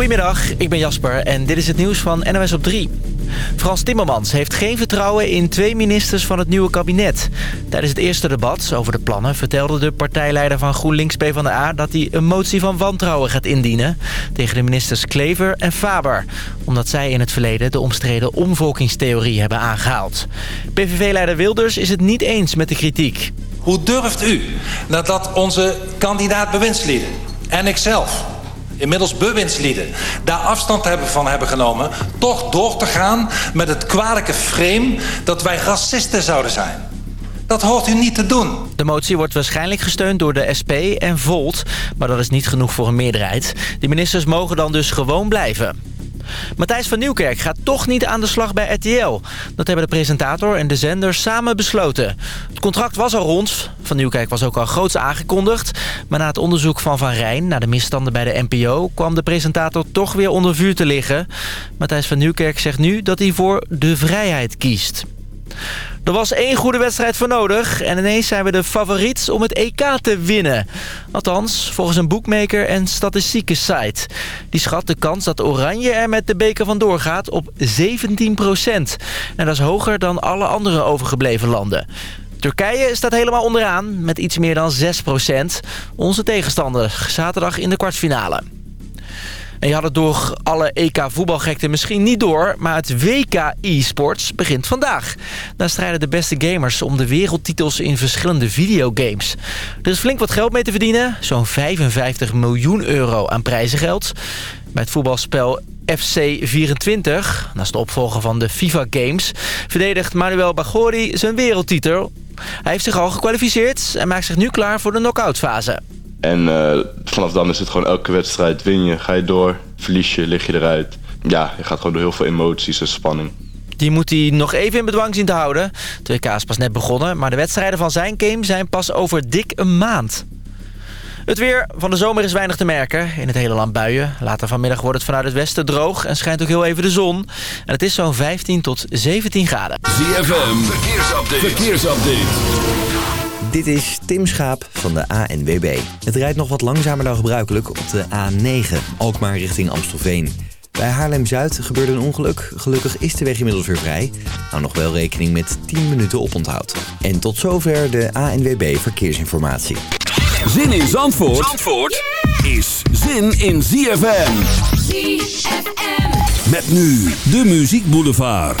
Goedemiddag, ik ben Jasper en dit is het nieuws van NOS op 3. Frans Timmermans heeft geen vertrouwen in twee ministers van het nieuwe kabinet. Tijdens het eerste debat over de plannen vertelde de partijleider van GroenLinks PvdA... dat hij een motie van wantrouwen gaat indienen tegen de ministers Klever en Faber. Omdat zij in het verleden de omstreden omvolkingstheorie hebben aangehaald. PVV-leider Wilders is het niet eens met de kritiek. Hoe durft u nadat onze kandidaat bewindslieden en ikzelf inmiddels bewindslieden, daar afstand hebben van hebben genomen... toch door te gaan met het kwalijke frame dat wij racisten zouden zijn. Dat hoort u niet te doen. De motie wordt waarschijnlijk gesteund door de SP en Volt, maar dat is niet genoeg voor een meerderheid. De ministers mogen dan dus gewoon blijven. Matthijs van Nieuwkerk gaat toch niet aan de slag bij RTL. Dat hebben de presentator en de zender samen besloten. Het contract was al rond. Van Nieuwkerk was ook al groots aangekondigd. Maar na het onderzoek van Van Rijn naar de misstanden bij de NPO... kwam de presentator toch weer onder vuur te liggen. Matthijs van Nieuwkerk zegt nu dat hij voor de vrijheid kiest. Er was één goede wedstrijd voor nodig en ineens zijn we de favoriets om het EK te winnen. Althans, volgens een boekmaker en statistieke site. Die schat de kans dat Oranje er met de beker vandoor gaat op 17 procent. En dat is hoger dan alle andere overgebleven landen. Turkije staat helemaal onderaan met iets meer dan 6 procent. Onze tegenstander zaterdag in de kwartfinale. En je had het door alle EK-voetbalgekte misschien niet door... maar het WK e-sports begint vandaag. Daar strijden de beste gamers om de wereldtitels in verschillende videogames. Er is flink wat geld mee te verdienen. Zo'n 55 miljoen euro aan prijzengeld. Bij het voetbalspel FC24, dat is de opvolger van de FIFA Games... verdedigt Manuel Bagori zijn wereldtitel. Hij heeft zich al gekwalificeerd en maakt zich nu klaar voor de knock-outfase. En uh, vanaf dan is het gewoon elke wedstrijd win je, ga je door, verlies je, lig je eruit. Ja, je gaat gewoon door heel veel emoties en spanning. Die moet hij nog even in bedwang zien te houden. De WK is pas net begonnen, maar de wedstrijden van zijn game zijn pas over dik een maand. Het weer van de zomer is weinig te merken. In het hele land buien. Later vanmiddag wordt het vanuit het westen droog en schijnt ook heel even de zon. En het is zo'n 15 tot 17 graden. ZFM, verkeersupdate. verkeersupdate. Dit is Tim Schaap van de ANWB. Het rijdt nog wat langzamer dan gebruikelijk op de A9, Alkmaar richting Amstelveen. Bij Haarlem-Zuid gebeurde een ongeluk. Gelukkig is de weg inmiddels weer vrij. Nou nog wel rekening met 10 minuten oponthoud. En tot zover de ANWB Verkeersinformatie. Zin in Zandvoort, Zandvoort is zin in ZFM. ZFM. Met nu de Muziek Boulevard.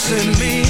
caressing me.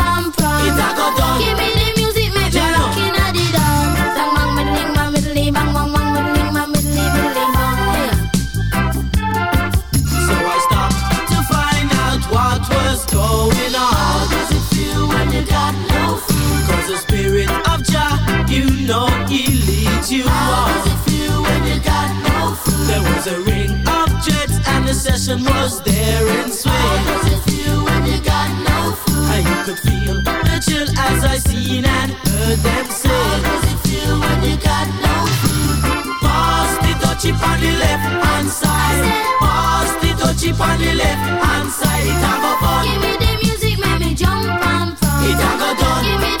you know he leads you How on. Does it feel when you got no food? There was a ring of jets and the session was there in swing. How does it feel when you got no food? I you could feel the chill as I seen and heard them say. How does it feel when you got no food? Pass the touchy on the left hand side. Pass the touchy on the left hand side. It have a fun. Give me the music, make me jump and fun. It's have a done. Give me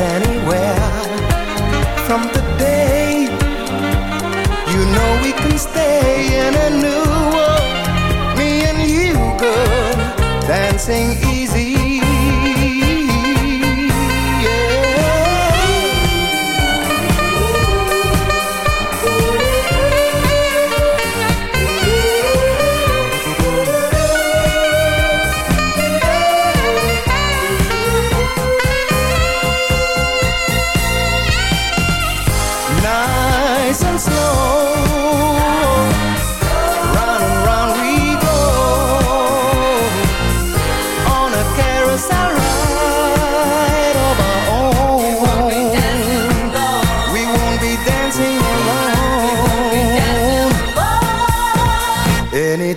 and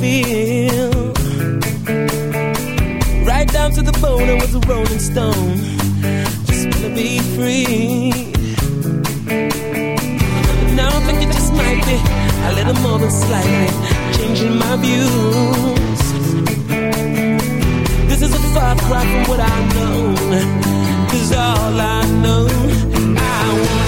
Feel. Right down to the bone, I was a rolling stone. Just wanna be free. But now I think it just might be a little more than slightly changing my views. This is a far cry from what I know. Cause all I know, I want